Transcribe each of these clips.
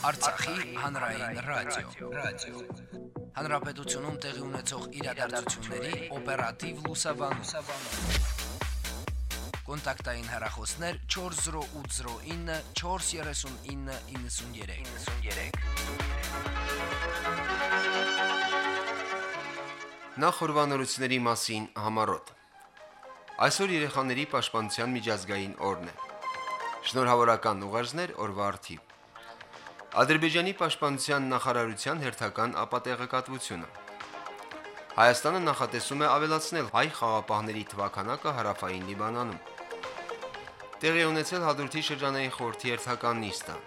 Արցախի հանրային ռադիո, ռադիո։ Հանրապետությունում տեղի ունեցող իրադարձությունների օպերատիվ լուսաբանում։ Կոնտակտային հեռախոսներ 40809 43993։ 93։ Նախորbanությունների մասին համարոտ։ Այսօր երեխաների պաշտպանության միջազգային օրն է։ Շնորհավորական ուղերձներ օրվա արդիվ։ Ադրբեջանի պաշտպանության նախարարության հերթական ապատեղեկատվությունը։ Հայաստանը նախատեսում է ավելացնել հայ խաղապահների թվականակը հարավային Լիբանանում։ Տեղի ունեցել հադրութի շրջանային խորհրդի հերթական նիստը։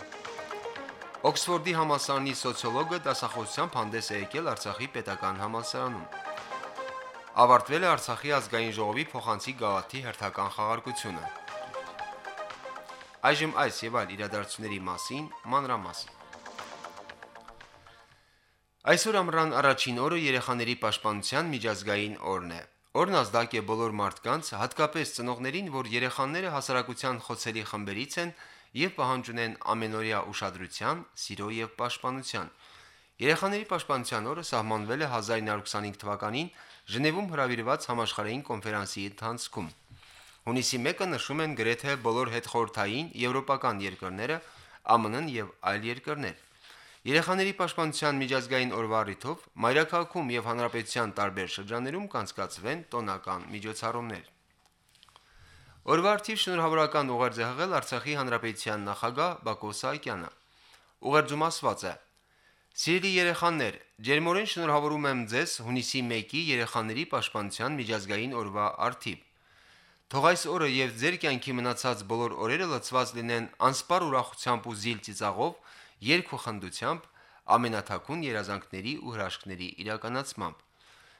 Օքսֆորդի համալսարանի սոցիոլոգը դասախոսությամբ հանդես է եկել Արցախի պետական համալսարանում։ Ավարտվել է Արցախի ազգային ժողովի փոխանցի գաղաթի հերթական խաղարկությունը։ Այժմ այս եւ այլ իրադարձությունների մասին մանրամասն։ Այսօր ամռան առաջին օրը երեխաների պաշտպանության միջազգային օրն է։ Օրն ազդակ է բոլոր մարդկանց, հատկապես ծնողներին, որ երեխաները հասարակության խոցելի խմբերից են եւ պահանջ ունեն ամենօրյա ուշադրության, սիրո եւ պաշտպանության։ Երեխաների պաշտպանության օրը սահմանվել է 1925 թվականին Ժնևում հրավիրված համաշխարհային կոնֆերանսի ընթացքում։ Հունիսի 1-ը նշում են գրեթե բոլոր հետխորթային եվրոպական երկրները, ԱՄՆ-ն եւ այլ երկրներ։ Երեխաների պաշտպանության միջազգային օրվա առիթով Մայրաքաղաքում եւ Հանրապետության տարբեր շրջաններում կանցկացվեն տոնական միջոցառումներ։ Օրվա արդիվ շնորհավորական ուղերձ է հղել Արցախի Հանրապետության նախագահ Բակո Սահակյանը։ Ուղերձում ասված է. Սիրելի երեխաներ, ջերմորեն շնորհավորում եմ ձեզ հունիսի 1-ի երեխաների պաշտպանության միջազգային օրվա արդիվ։ Թող այս օրը եւ ձեր կյանքի մնացած բոլոր օրերը լցված լինեն անսպար ուրախությամբ ու զիլ ծիծաղով, երգ ու խնդությամբ, ամենաթակուն երազանքների ու հրաշքների իրականացմամբ։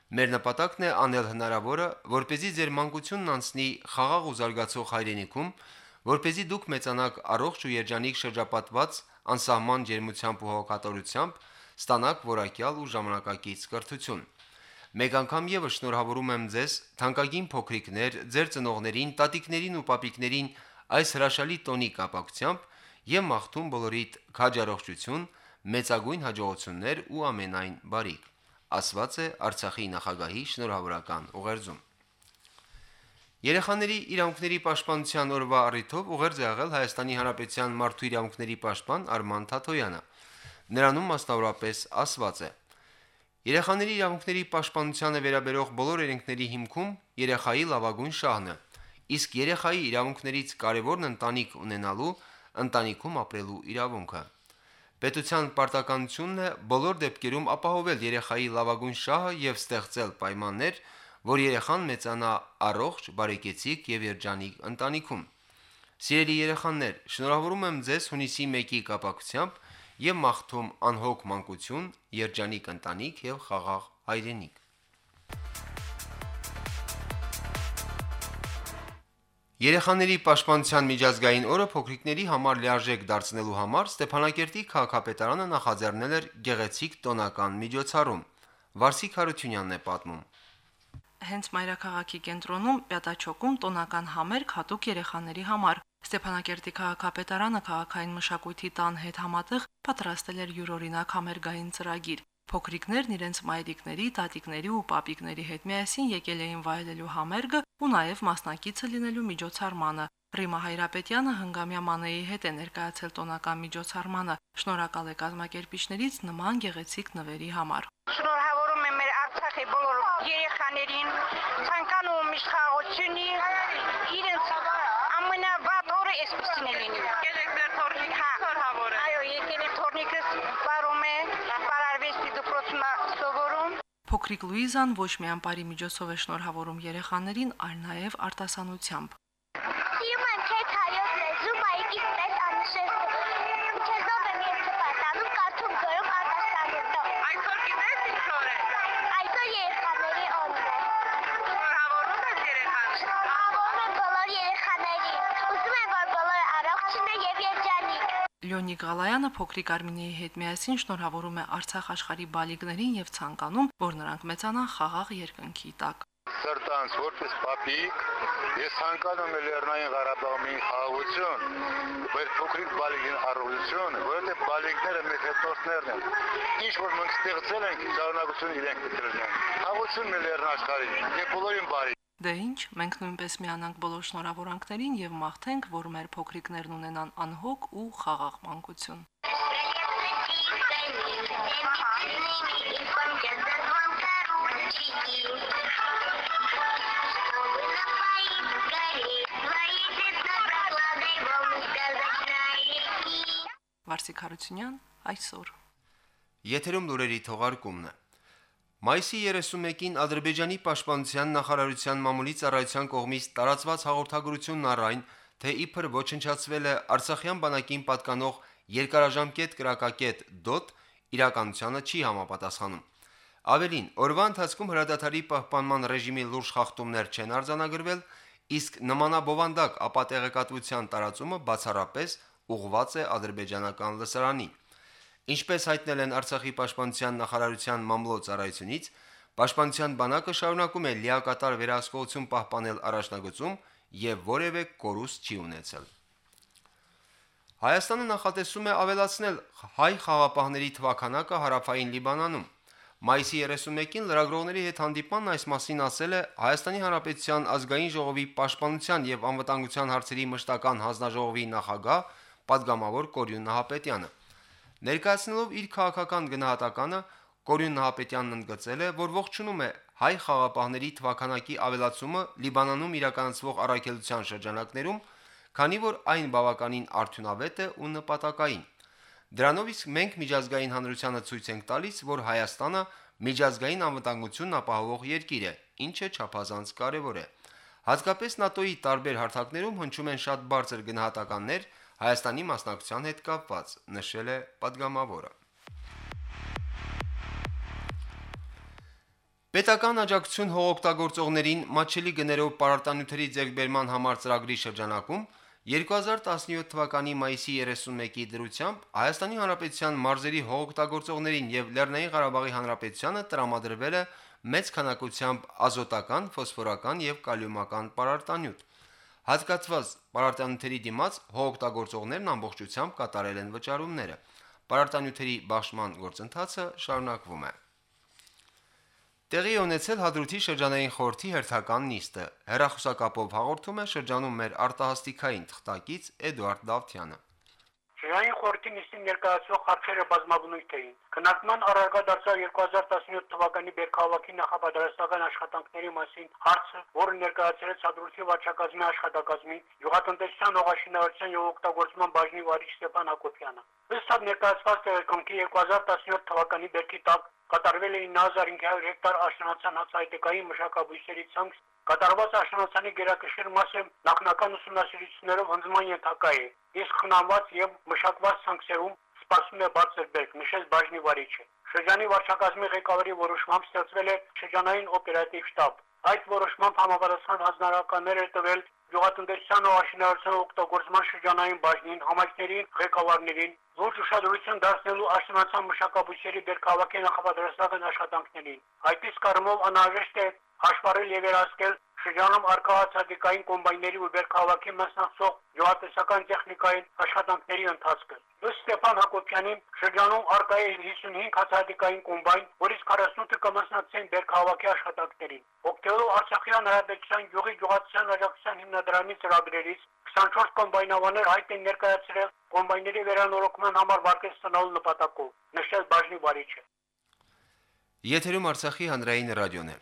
Մեր նպատակն է անել հնարավորը, որ เป զի ձեր մանկությունն անցնի խաղաղ ու զարգացող հայրենիքում, որ เป զի դուք մեծանաք առողջ ու երջանիկ շրջապատված անսահման ջերմությամբ ու հոգատարությամբ, ստանաք որակյալ ու ժամանակակից կրթություն։ Մեկ անգամ եւս շնորհավորում եմ ձեզ, թանկագին փոքրիկներ, ձեր ծնողներին, տատիկներին ու պապիկներին այս հրաշալի տոնի կապակցությամբ եւ մաղթում բոլորիդ քաջարողջություն, մեծագույն հաջողություններ ու ամենայն բարիք։ Ասված է Արցախի նախագահի շնորհավորական ուղերձում։ Երեխաների իրավունքների պաշտպանության օրվա առիթով ուղերձ է աղել Հայաստանի Հանրապետության մարդու իրավունքների պաշտպան Արման Թաթոյանը։ Նրանում մասնավորապես ասված է. Երեխաների իրավունքների պաշտպանությանը վերաբերող բոլոր երենքների հիմքում երեխայի լավագույն շահն է, իսկ երեխայի իրավունքներից կարևորն ընտանիք ունենալու, ընտանիքում ապրելու իրավունքը։ Պետության պարտականությունն է բոլոր դեպքերում ապահովել երեխայի լավագույն շահը եւ ստեղծել պայմաններ, որ երեխան մեծանա առողջ, բարեկեցիկ եւ երջանիկ ընտանիքում։ Սիրելի երեխաներ, շնորհավորում եմ ձեզ հունիսի 1-ի կապակցությամբ եւ մաղթում անհոգ մանկություն, երջանիկ ընտանիք եւ խաղաղ հայրենիք։ Երեխաների պաշտպանության միջազգային օրը փոքրիկների համար լիարժեք դարձնելու համար Ստեփանակերտի քաղաքապետարանը նախաձեռնել էր գեղեցիկ տոնական միջոցառում։ Վարսիկ Հարությունյանն է պատմում հենց մայրաքաղաքի կենտրոնում Պյատաչոկում տոնական համերգ հատուկ երեխաների համար Ստեփանակերտի քաղաքապետարանը քաղաքային մշակույթի տան հետ համատեղ պատրաստել էր յուրօրինակ համերգային ծրագիր։ Փոքրիկներն իրենց մայրիկների, տատիկների ու պապիկների հետ միասին եկել էին վայելելու համերգը ու նաև մասնակիցը լինելու միջոցառմանը։ Ռիմա Հայրապետյանը հնգամյա մանեի հետ է ներկայացել տոնական միջոցառմանը։ Շնորհակալ է կազմակերպիչներից նման գեղեցիկ նվերի համար։ Շնորհավորում եմ մեր Արցախի բոլոր երեխաներին, ցանկանում միշտ խաղացունի, իրենց ամենավատ օրը էսպիսին է լինի։ Եկել եք մեր թորնիկ, հա, շնորհավոր եմ։ Այո, եկել եք թորնիկս բարում է, բարարվեստի դպրոցում սովորում։ Փոքրիկ Լուիզան ոչ միայն բարի միջոցով է շնորհավորում երեխաներին, այլ նաև արտասանությամբ։ Լյոնի Գալայանը փոքրիկ Արմինեի հետ միասին շնորհավորում է Արցախ աշխարհի բալիկներին եւ ցանկանում, որ նրանք մեծանան խաղաղ երկնքի տակ։ սրտանց որպես պապիկ ես ցանկանում եմ Լեռնային Ղարաբաղի խաղաղություն, բայց փոքրիկ բալիկին առողջություն, որովհետև բալիկները մեր հետնորդներն են։ Ինչ որ մենք ստեղծել ենք, շարունակություն իրենք լինեն։ Խաղաղություն մեր Լեռն աշխարհին եւ բոլորին բարի։ Դե ինչ, մենք նույնպես միանանք բոլոր շնորհավորանքներին եւ մաղթենք, որ մեր փոքրիկներն ունենան անհոգ ու խաղաղ մանկություն։ Վարսիկ Հարությունյան այսօր Եթերում լուրերի թողարկումն է։ Մայիսի 31-ին Ադրբեջանի պաշտպանության նախարարության մամուլի ծառայության կողմից տարածված հաղորդագրությունն առայն, թե իբր ոչնչացվել է Արցախյան բանակին պատկանող երկարաժամկետ կրակակետ DOT իրականությանը չի համապատասխանում։ Ավելին, օրվա ընթացքում հրադադարի պահպանման ռեժիմի լուրջ խախտումներ չեն արձանագրվել, իսկ նմանաբովանդակ ապատեղեկատվության տարածումը բացառապես ուղղված է ադրբեջանական լսարանին։ Ինչպես հայտնել են Արցախի պաշտպանության նախարարության մամլոյցարայությունից, պաշտպանության բանակը շարունակում է լիակատար վերահսկողություն պահպանել առաջնագծում եւ որևէ կորուստ չի ունեցել։ Հայաստանը նախատեսում է ավելացնել հայ խաղապահների թվականակը հարավային Լիբանանում։ Մայիսի 31-ին լրագրողների հետ հանդիպման այս մասին ասել է Հայաստանի Հանրապետության ազգային ժողովի պաշտպանության եւ անվտանգության հարցերի մշտական հանձնաժողովի նախագահ падգամավոր Կորյուն Նահապետյանը։ Ներկայացնելով իր քաղաքական գնահատականը Կորյուն Նահապետյանն ընդգծել է, որ ողջունում է հայ խաղապահների թվականակի ավելացումը Լիբանանում իրականացվող առաքելության շրջանակներում, քանի որ այն բավականին արդյունավետ է ու նպատակային։ Դրանով իսկ մենք միջազգային հանրությանը ցույց ենք տալիս, որ Հայաստանը միջազգային անվտանգությունն ապահովող երկիր է, ինչը չափազանց կարևոր է։ Հատկապես ՆԱՏՕ-ի տարբեր հարթակներում հնչում են շատ բարձր գնահատականներ Հայաստանի մասնակցության հետ կապված, նշել է падգամավորը։ Պետական աջակցություն հողօգտագործողներին մաչելի գներով պարարտանյութերի ձեռքբերման համար ծրագրի շրջանակում 2017 թվականի մայիսի 31-ի դրությամբ Հայաստանի Հանրապետության մարզերի հողօգտագործողներին եւ Լեռնային Ղարաբաղի Հանրապետությանը տրամադրվել է մեծ քանակությամբ ազոտական, ֆոսֆորական եւ կալիումական պարարտանյութ։ Հատկացված պարարտանյութերի դիմաց հողօգտագործողներն ամբողջությամբ կատարել են վճարումները։ Պարարտանյութերի բաշխման գործընթացը շարունակվում է։ Տեղի ունեցել հադրութի շրջանային խորհրդի հերթական նիստը։ Հերախոսակապով հաղորդում է շրջանում մեր արտահասթիկային թղթակից Էդուարդ Դավթյանը։ Շրջանային խորհրդի նիստին ներկայացվող հարցերը բազմաբնույթ էին։ Քննարկման առարկա դարձավ 2017 թվականի Բերքահավաքի նախապատրաստական աշխատանքների մասին հարցը, որը ներկայացել է Սադրուտի վարչակազմի աշխատակազմի Յուղատնտեսության հողաշինարարության եւ օգտագործման բաժնի վարիչ Ստեփան Հակոբյանը։ Ըստ ներկայացված տեղեկամքի 2017 թվականի Բերքի տակ կատարվել է 9500 հեկտար աշնանացան հացահայտեկային մշակաբույսերի ցանց Կատարված աշնանացանի գերակշիռ մասը նախնական ուսումնասիրություններով հնձման ենթակա է, իսկ խնամված եւ մշակված ցանքերում սպասում է բարձր բերք, նշեց բաժնի վարիչը։ Շրջանի վարչակազմի ղեկավարի որոշմամբ ստեղծվել է շրջանային օպերատիվ շտաբ։ Այդ որոշմամբ համապատասխան հանձնարարականներ է տվել գյուղատնտեսության ու աշինարարության օգտագործման շրջանային բաժնին, համայնքներին, ղեկավարներին, ոչ ուշադրություն դարձնելու աշնանացան մշակաբույսերի բերքահավաքի նախապատրաստական աշխատանքներին։ Այդ իսկ առումով անհրաժեշտ է հաշվառել եւ երասկել շրջանում արկա հացադիկային կոմբայների ու բերքահավաքի մասնակցող գյուղատնտեսական տեխնիկայի աշխատանքների ընթացքը։ Ըստ Ստեփան Հակոբյանի շրջանում արկա է 55 հացադիկային կոմբայն, որից 48-ը կմասնակցեն բերքահավաքի աշխատանքներին։ Օգտվելով Արցախյան Հանրապետության գյուղի գյուղատնտեսության աջակցության հիմնադրամի ծրագրերից 24 կոմբայնավաներ հայտ են ներկայացրել կոմբայների վերանորոգման համար վարկես տնալու նպատակով, նշել բաժնի վարիչը։ Եթերում Արցախի հանրային ռադիոն է։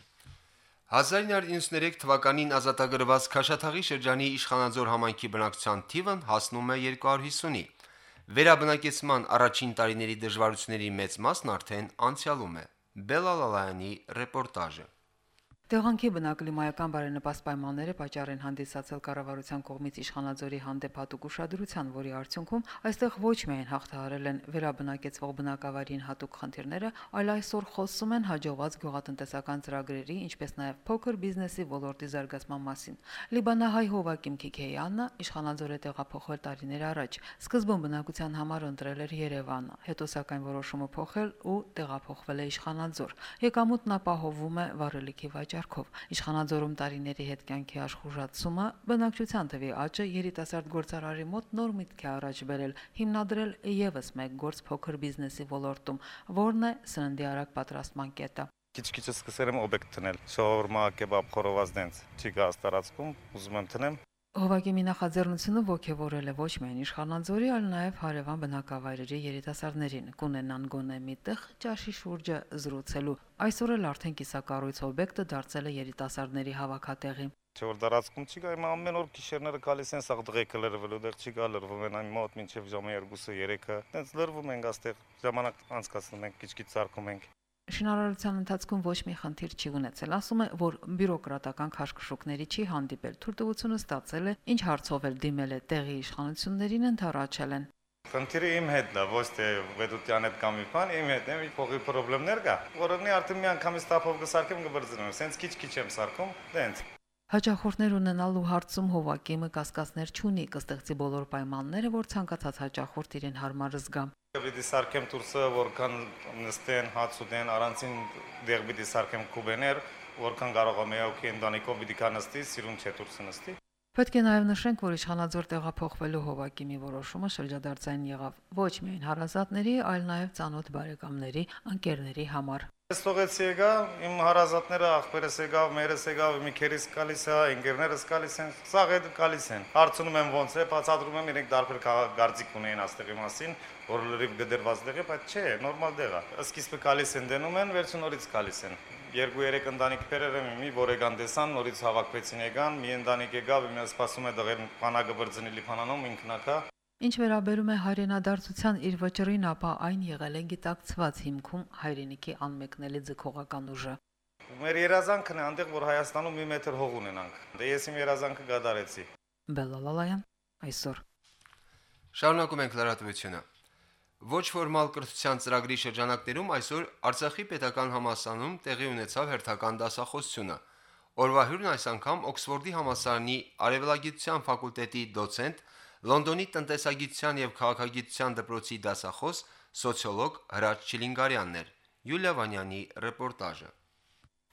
1993 թվականին ազատագրված Քաշաթաղի շրջանի իշխանաձոր համայնքի բնակչության թիվն հասնում է 250-ի։ Վերաբնակեցման առաջին տարիների դժվարությունների մեծ մասն արդեն անցյալում է։ Բելալալայանի ռեպորտաժը։ Տեղանքի բնակլիմայական բարենպաստ պայմանները պատճառ են հանդիսացել կառավարության կողմից իշխանաձորի հանդեպ հատուկ ուշադրության, որի արդյունքում այստեղ ոչ միայն հաղթահարել են վերաբնակեցվող բնակավարին հատուկ խնդիրները, այլ այսօր խոսում են հաջողված գյուղատնտեսական ծրագրերի, ինչպես նաև փոքր բիզնեսի ոլորտի զարգացման մասին։ Լիբանահայ Հովակիմ Քիքեյանը իշխանաձոր է տեղափոխվել տարիներ առաջ։ Սկզբում բնակության համար ընտրել էր Երևանը, հետո սակայն որոշումը փոխել ու տեղափոխվել է իշխանաձոր։ Եկամուտն ապահովում է վառելիքի վաճառ վաճառքով։ Իշխանաձորում տարիների հետ կյանքի աշխուժացումը, բնակչության թվի աճը երիտասարդ գործարարի մոտ նոր միտք է առաջ բերել, հիմնադրել եւս մեկ գործ փոքր բիզնեսի ոլորտում, որն է սննդի արագ պատրաստման կետը։ Քիչ-քիչ սկսել եմ օբյեկտ տնել։ Շաուրմա, կեբաբ, խորոված դենց։ Չի գա տարածքում, ուզում եմ տնեմ, Հովակի մի նախաձեռնությունը ողջևորել է ոչ միայն Իշխանանձորի, այլ նաև հարևան բնակավայրերի երիտասարդներին։ Կունենան գոնե մի տեղ ճաշի շուրջը զրուցելու։ Այսօր էլ արդեն կիսակառույց օբյեկտը դարձել է երիտասարդների հավաքատեղի։ Չէ որ դարածքում չի գա, հիմա ամեն օր գիշերները գալիս են սաղ դղեկը լրվելու, դեռ չի գա լրվում են այն մոտ մինչև ժամը 2-ը 3-ը։ Դենց լրվում ենք աստեղ, ժամանակ անցկացնում ենք, քիչ-քիչ սարքում ենք։ Շինարարության ընթացքում ոչ մի խնդիր չի ունեցել։ Ասում է, որ բյուրոկրատական քաշքշուկների չի հանդիպել։ Թույլտվությունը ստացել է, ինչ հարցով էլ դիմել է տեղի իշխանություններին ընթառաջել են։ Խնդիրը իմ հետն է, ոչ թե վեդուտյան հետ կամ մի բան, իմ հետ է, մի փողի խնդիրներ կա։ Որովհետեւ արդեն մի անգամից տափով կսարքեմ կբրձնում, սենց քիչ-քիչ եմ սարքում, դենց։ Հաճախորդներ ունենալու հարցում Հովակիմը կասկածներ չունի, կստեղծի բոլոր պայմանները, որ ցանկացած հաճախորդ իրեն հարմար զգա։ Պիտի սարքեմ տուրսը, որքան նստեն, հաց ուտեն, առանցին դեղ պիտի սարքեմ կուբեներ, որքան կարող եմ եոքի ընտանիքով պիտի կա նստի, սիրուն չէ տուրսը նստի։ Պետք է նաև նշենք, որ իշխանաձոր տեղափոխվելու Հովակի մի որոշումը շրջադարձային եղավ ոչ միայն հարազատների, այլ նաև ցանոթ բարեկամների, ընկերների համար։ Ես թողեցի եկա, իմ հարազատները, աղբերս եկավ, մերս եկավ, մի քերիս գալիս է, ընկերներս գալիս են, սաղ հետ գալիս են։ Հարցնում եմ ոնց է, բացատրում եմ իրենք դարբեր քաղաքարձիկ ունեն աստեղի մասին, որ լրիվ գդերված դեղ է, բայց չէ, նորմալ դեղ է։ Սկիզբը գալիս են դնում են, վերջը նորից գալիս են։ Երկու-երեք ընտանիք եմ մի որ եկան տեսան, նորից հավաքվեցին եկան, մի ընտանիք եկավ, իմը սպասում է դղեր բանակը բրձնի լիփանանում ինքնակա Ինչ վերաբերում է հայրենադարձության իր վճռին, ապա այն եղել է գիտակցված հիմքում հայրենիքի անմեկնելի ձգողական ուժը։ Մեր երազանքն է այնտեղ, որ Հայաստանում մի մետր հող ունենանք։ Դե ես իմ երազանքը գադարեցի։ Բելալալայան այսօր։ Շարունակում ենք լրատվությունը։ Ոչ ֆորմալ կրթության ծրագրի շրջանակներում այսօր Արցախի պետական համալսարանում տեղի ունեցավ հերթական դասախոսությունը։ Օրվա հյուրն այս անգամ Օքսֆորդի համալսարանի Արևելագիտության ֆակուլտետի դոցենտ Լոնդոնի տնտեսագիտության եւ քաղաքագիտության դպրոցի դասախոս սոցիոլոգ Հրաչ Չիլինգարյանն էր։ Յուլիա Վանյանի ռեպորտաժը։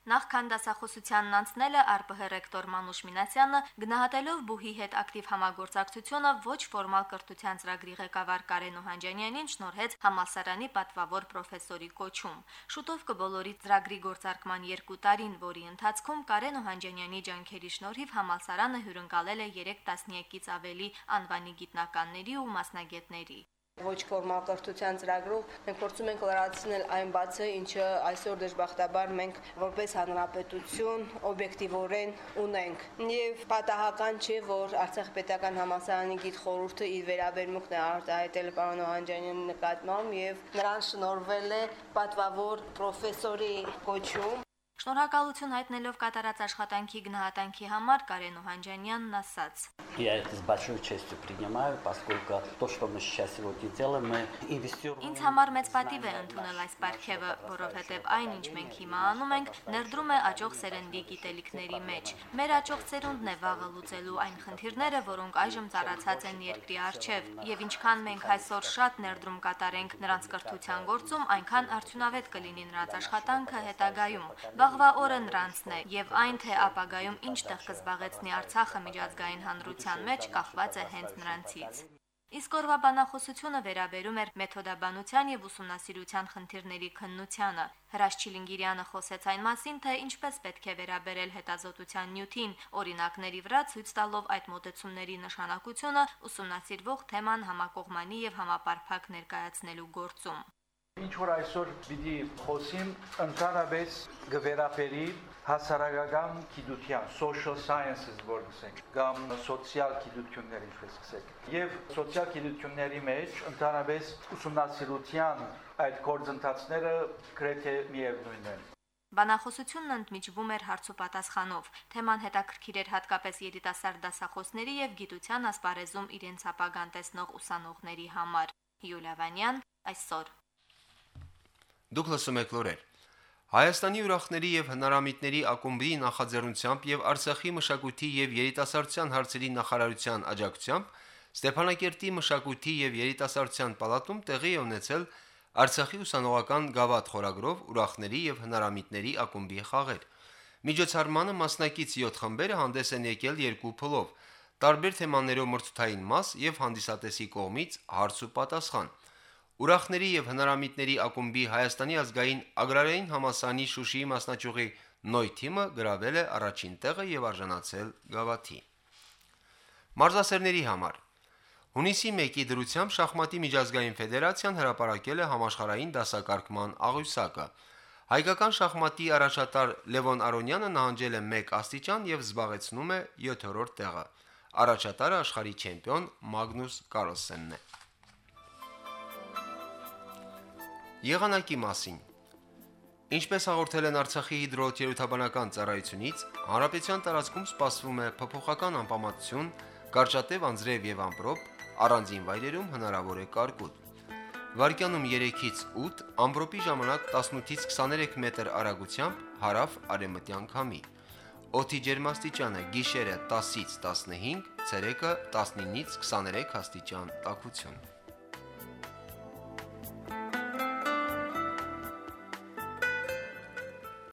Նախքան դասախոսությանն անցնելը ԱՌՊՀ ռեկտոր Մանուշ Մինասյանը գնահատելով բուհի հետ ակտիվ համագործակցությունը ոչ ֆորմալ կրթության ծրագրի ղեկավար Կարեն Օհանջանյանին շնորհեց համալսարանի պատվավոր պրոֆեսորի կոչում։ Շուտով կբոլորի ծրագրի գործարկման երկու տարին, որի ընթացքում Կարեն Օհանջանյանի ջանքերի շնորհիվ համալսարանը հյուրընկալել է 3 տասնյակից ավելի անվանի գիտնականների ու մասնագետների ոչ ֆորմալ կրթության ծրագրով մենք փորձում ենք լրացնել այն բացը, ինչը այսօր դժբախտաբար մենք որպես հանրապետություն օբյեկտիվորեն ունենք։ Եվ պատահական չէ, որ Արցախ պետական համալսարանի գիտխորհուրդը իր վերաբերմունքն է արտահայտել պարոն Օհանջանյանի նկատմամբ եւ նրան շնորհվել է պատվավոր պրոֆեսորի կոչում Շնորհակալություն հայտնելով կատարած աշխատանքի գնահատանքի համար Կարեն Օհանջանյանն ասաց. Я это с большой честью принимаю, поскольку то, что мы сейчас сегодня делаем, мы инвестируем. Ինձ համար մեծ պատիվ է ընդունել այս պարգևը, որովհետև այն, ինչ մենք հիմա անում ենք, ներդրում է աճող սերնդի գիտելիքների մեջ։ Մեր աճող սերունդն է վաղը լուծելու այն խնդիրները, որոնք այժմ ծառացած են երկրի առջև, եւ ինչքան մենք այսօր շատ ներդրում կատարենք նրանց կրթության գործում, այնքան արդյունավետ կլինի նրանց աշխատանքը հետագայում։ Վաղվա օրը նրանցն է, եւ այն թե ապագայում ինչ տեղ կզբաղեցնի Արցախը միջազգային հանրության մեջ կախված է հենց նրանցից։ Իսկ օրվա բանախոսությունը վերաբերում էր մեթոդաբանության եւ ուսումնասիրության խնդիրների քննությանը։ Հրաշ Չիլինգիրյանը խոսեց այն մասին, թե ինչպես պետք է վերաբերել հետազոտության նյութին, օրինակների վրա ցույց տալով այդ մոտեցումների նշանակությունը ուսումնասիրվող թեման համակողմանի եւ համապարփակ ներկայացնելու գործում։ Ինչ որ այսօր պիտի խոսիմ ընդհանրապես գվերապերի հասարակական գիտության, social sciences որնսենք, կամ սոցիալ գիտություններ ինչպես ասեք։ Եվ սոցիալ գիտությունների մեջ ընդհանրապես ուսումնասիրության այդ գործընթացները գրեթե միևնույնն են։ Բանախոսությունն ընդմիջվում էր հարց ու պատասխանով։ Թեման հետաքրքիր էր հատկապես երիտասարդ դասախոսների եւ գիտության ասպարեզում իրենց ապագան տեսնող ուսանողների համար։ Յուլիա Վանյան այսօր Դուք լսում եք լուրեր։ Հայաստանի ուրախների եւ հնարամիտների ակումբի նախաձեռնությամբ եւ Արցախի մշակույթի եւ երիտասարդության հարցերի նախարարության աջակցությամբ Ստեփանակերտի մշակույթի եւ երիտասարդության պալատում տեղի է ունեցել Արցախի ուսանողական գավաթ խորագրով ուրախների եւ հնարամիտների ակումբի խաղեր։ Միջոցառմանը մասնակից 7 խմբերը հանդես են եկել երկու փլով՝ տարբեր թեմաներով մրցութային մաս եւ հանդիսատեսի կողմից հարց ու պատասխան։ Ուրախների եւ հնարամիտների ակումբի Հայաստանի ազգային agrarային համասանի Շուշիի մասնաճյուղի Նոյ թիմը գրավել է առաջին տեղը եւ արժանացել գավաթի։ Մարզասերների համար. Հունիսի 1-ի դրությամբ շախմատի միջազգային ֆեդերացիան հրապարակել է համաշխարհային դասակարգման աղյուսակը։ Հայկական շախմատի առաջատար Լևոն Արոնյանը նահանջել է 1 աստիճան եւ զբաղեցնում է 7-րդ տեղը։ Առաջատարը աշխարհի չեմպիոն Մագնուս Կարլսենն է։ Եղանակի մասին. Ինչպես հաղորդել են Արցախի հիդրոթերապևտաբանական ծառայությունից, հարաբեցյան տարածքում սպասվում է փոփոխական անպամատություն, կարճատև անձրև եւ ամպրոպ, առանձին վայրերում հնարավոր է կարկուտ։ Վարկյանում 3-ից 8, ամպրոպի ժամանակ 18-ից 23 մետր արագությամբ հարավ արևմտյան քամի։ Օդի ջերմաստիճանը՝ գիշերը 10-ից 15, ցերեկը 19-ից 23 աստիճան տաքություն։